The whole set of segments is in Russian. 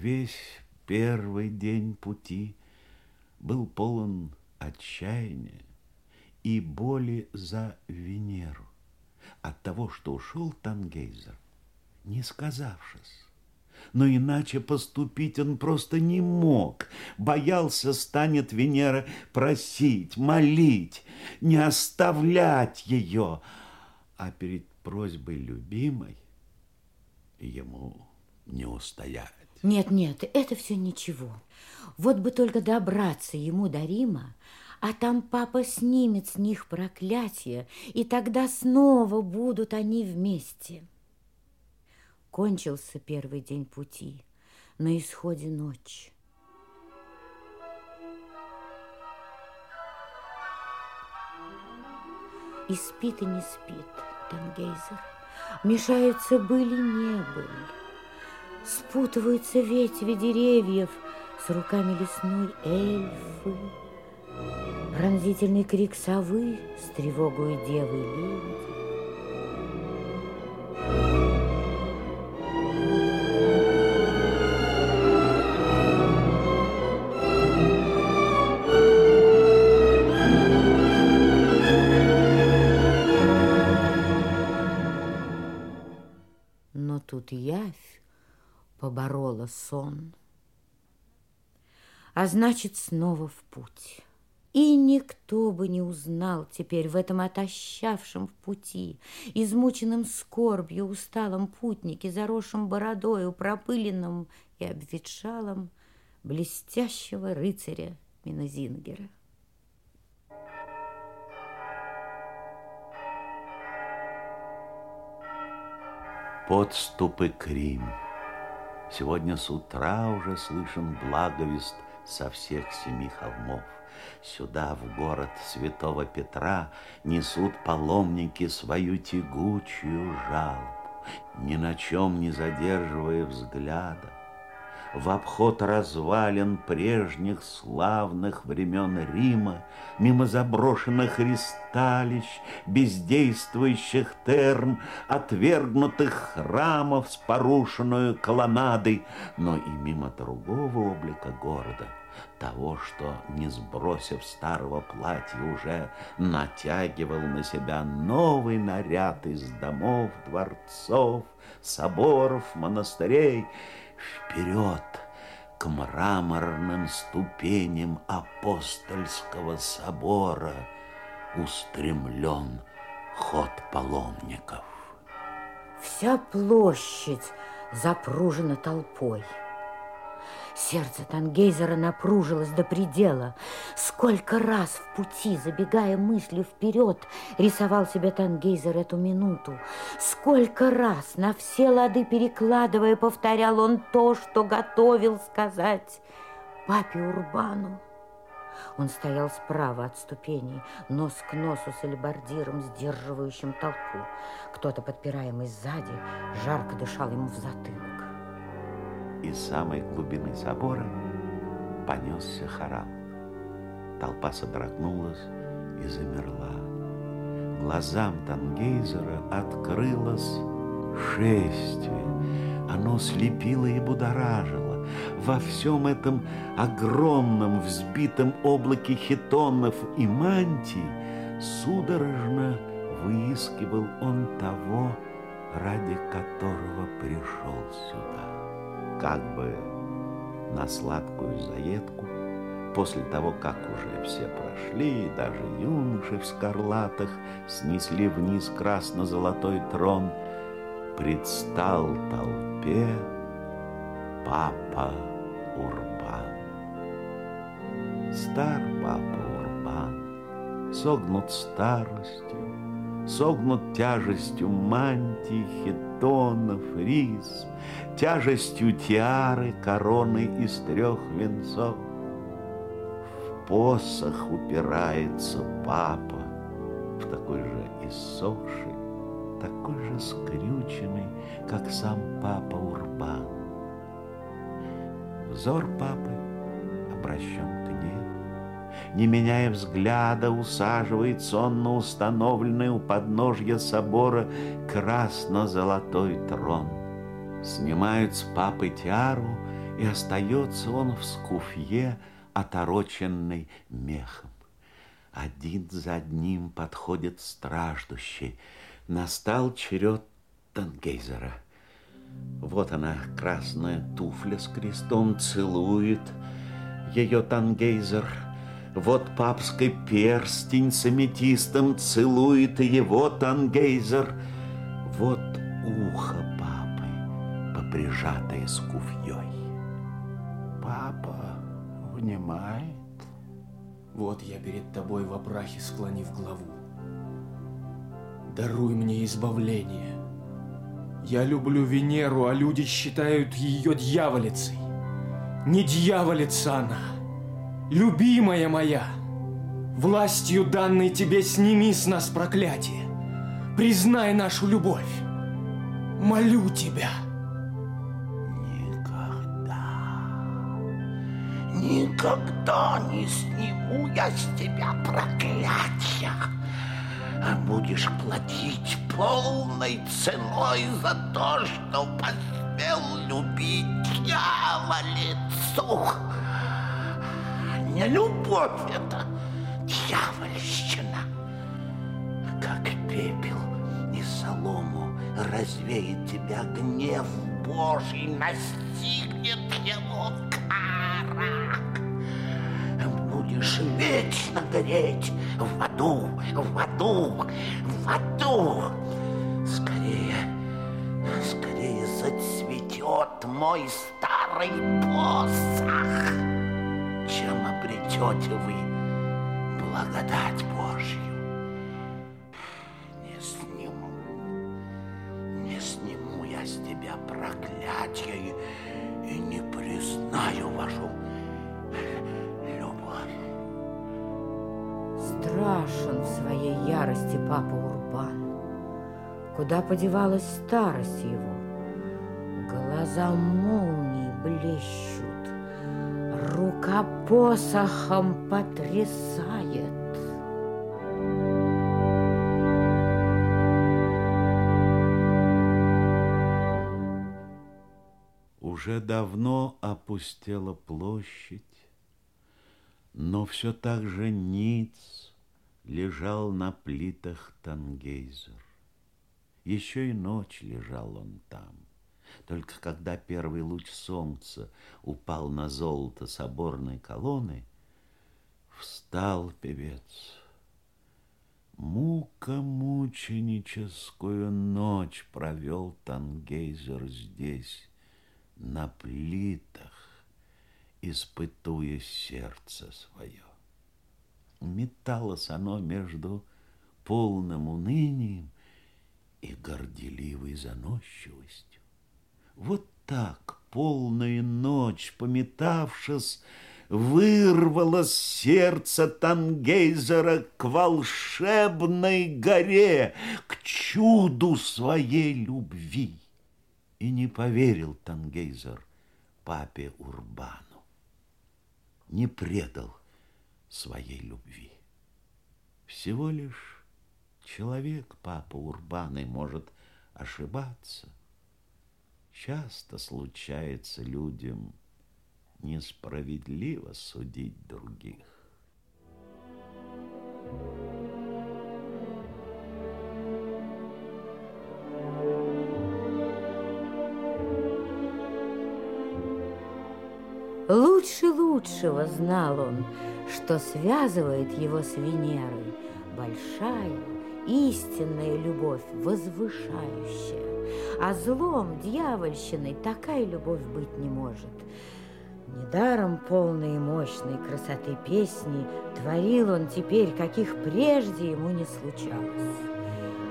Весь первый день пути был полон отчаяния и боли за Венеру от того, что ушел Тангейзер, не сказавшись. Но иначе поступить он просто не мог. Боялся, станет Венера просить, молить, не оставлять ее. А перед просьбой любимой ему не устоять. Нет, нет, это все ничего. Вот бы только добраться ему до Рима, а там папа снимет с них проклятие, и тогда снова будут они вместе. Кончился первый день пути, на исходе ночь. И спит, и не спит Тангейзер. Мешаются были, не были. Спутываются ветви деревьев с руками лесной эльфы. Пронзительный крик совы с тревогой девы лебеди. тут явь поборола сон. А значит, снова в путь. И никто бы не узнал теперь в этом отощавшем в пути, измученном скорбью, усталом путнике, заросшем бородою, пропыленном и обветшалом, блестящего рыцаря Минозингера. подступы к Рим. Сегодня с утра уже слышен благовест со всех семи холмов. Сюда, в город святого Петра, несут паломники свою тягучую жалобу, ни на чем не задерживая взгляда в обход развалин прежних славных времен Рима, мимо заброшенных ристалищ, бездействующих терм, отвергнутых храмов с порушенную колоннадой, но и мимо другого облика города, того, что, не сбросив старого платья, уже натягивал на себя новый наряд из домов, дворцов, соборов, монастырей, вперед к мраморным ступеням апостольского собора устремлен ход паломников. Вся площадь запружена толпой. Сердце Тангейзера напружилось до предела. Сколько раз в пути, забегая мыслью вперед, рисовал себе Тангейзер эту минуту. Сколько раз, на все лады перекладывая, повторял он то, что готовил сказать папе Урбану. Он стоял справа от ступеней, нос к носу с альбардиром, сдерживающим толпу. Кто-то, подпираемый сзади, жарко дышал ему в затылок из самой глубины собора понесся хорал. Толпа содрогнулась и замерла. Глазам Тангейзера открылось шествие. Оно слепило и будоражило. Во всем этом огромном взбитом облаке хитонов и мантий судорожно выискивал он того, ради которого пришел сюда как бы на сладкую заедку, после того, как уже все прошли, даже юноши в скарлатах снесли вниз красно-золотой трон, предстал толпе папа Урбан. Стар папа Урбан, согнут старостью, согнут тяжестью мантий, хитонов, рис, тяжестью тиары, короны из трех венцов. В посох упирается папа, в такой же иссохший, такой же скрюченный, как сам папа Урбан. Взор папы обращен к небу не меняя взгляда, усаживается он на установленный у подножья собора красно-золотой трон. Снимают с папы тиару и остается он в скуфье, отороченный мехом. Один за одним подходит страждущий. Настал черед Тангейзера. Вот она, красная туфля с крестом, целует ее Тангейзер. Вот папский перстень с аметистом целует его Тангейзер. Вот ухо папы, поприжатое с куфьей. Папа внимает. Вот я перед тобой в опрахе склонив главу. Даруй мне избавление. Я люблю Венеру, а люди считают ее дьяволицей. Не дьяволица она, любимая моя. Властью данной тебе сними с нас проклятие. Признай нашу любовь. Молю тебя. Никогда не сниму я с тебя проклятия. А будешь платить полной ценой за то, что посмел любить дьяволицу. Не любовь это, дьявольщина. Как пепел и солому развеет тебя гнев Божий, настигнет его будешь вечно гореть в аду, в аду, в аду. Скорее, скорее зацветет мой старый посох, чем обретете вы благодать Божью. Не сниму, не сниму я с тебя проклятие и не признаю вашу страшен в своей ярости папа Урбан. Куда подевалась старость его? Глаза молнии блещут, рука посохом потрясает. Уже давно опустела площадь, но все так же ниц лежал на плитах Тангейзер. Еще и ночь лежал он там. Только когда первый луч солнца упал на золото соборной колонны, встал певец. Мука мученическую ночь провел Тангейзер здесь, на плитах, испытуя сердце свое металось оно между полным унынием и горделивой заносчивостью. Вот так полную ночь, пометавшись, вырвало сердце Тангейзера к волшебной горе, к чуду своей любви. И не поверил Тангейзер папе Урбану, не предал своей любви. Всего лишь человек, папа Урбаны, может ошибаться. Часто случается людям несправедливо судить других. Лучше лучшего знал он, что связывает его с Венерой. Большая, истинная любовь, возвышающая. А злом, дьявольщиной такая любовь быть не может. Недаром полной и мощной красоты песни творил он теперь, каких прежде ему не случалось.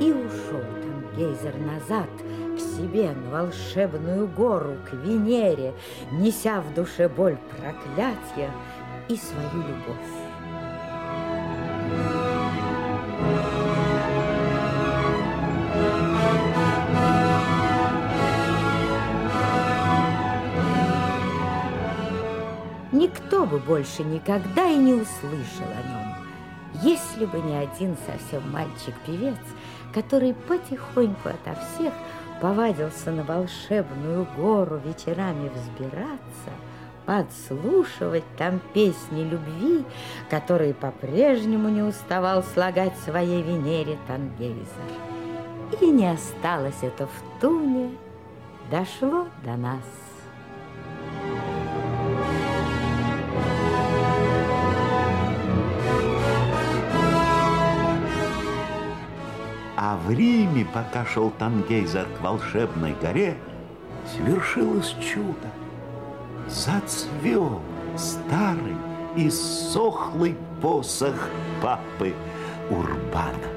И ушел там гейзер назад — к себе на волшебную гору, к Венере, неся в душе боль проклятия и свою любовь. Никто бы больше никогда и не услышал о нем, если бы не один совсем мальчик-певец, который потихоньку ото всех повадился на волшебную гору вечерами взбираться, подслушивать там песни любви, которые по-прежнему не уставал слагать своей Венере Тангейзер. И не осталось это в туне, дошло до нас. В Риме, пока шел Тангейзер к волшебной горе, свершилось чудо. Зацвел старый и сохлый посох папы Урбана.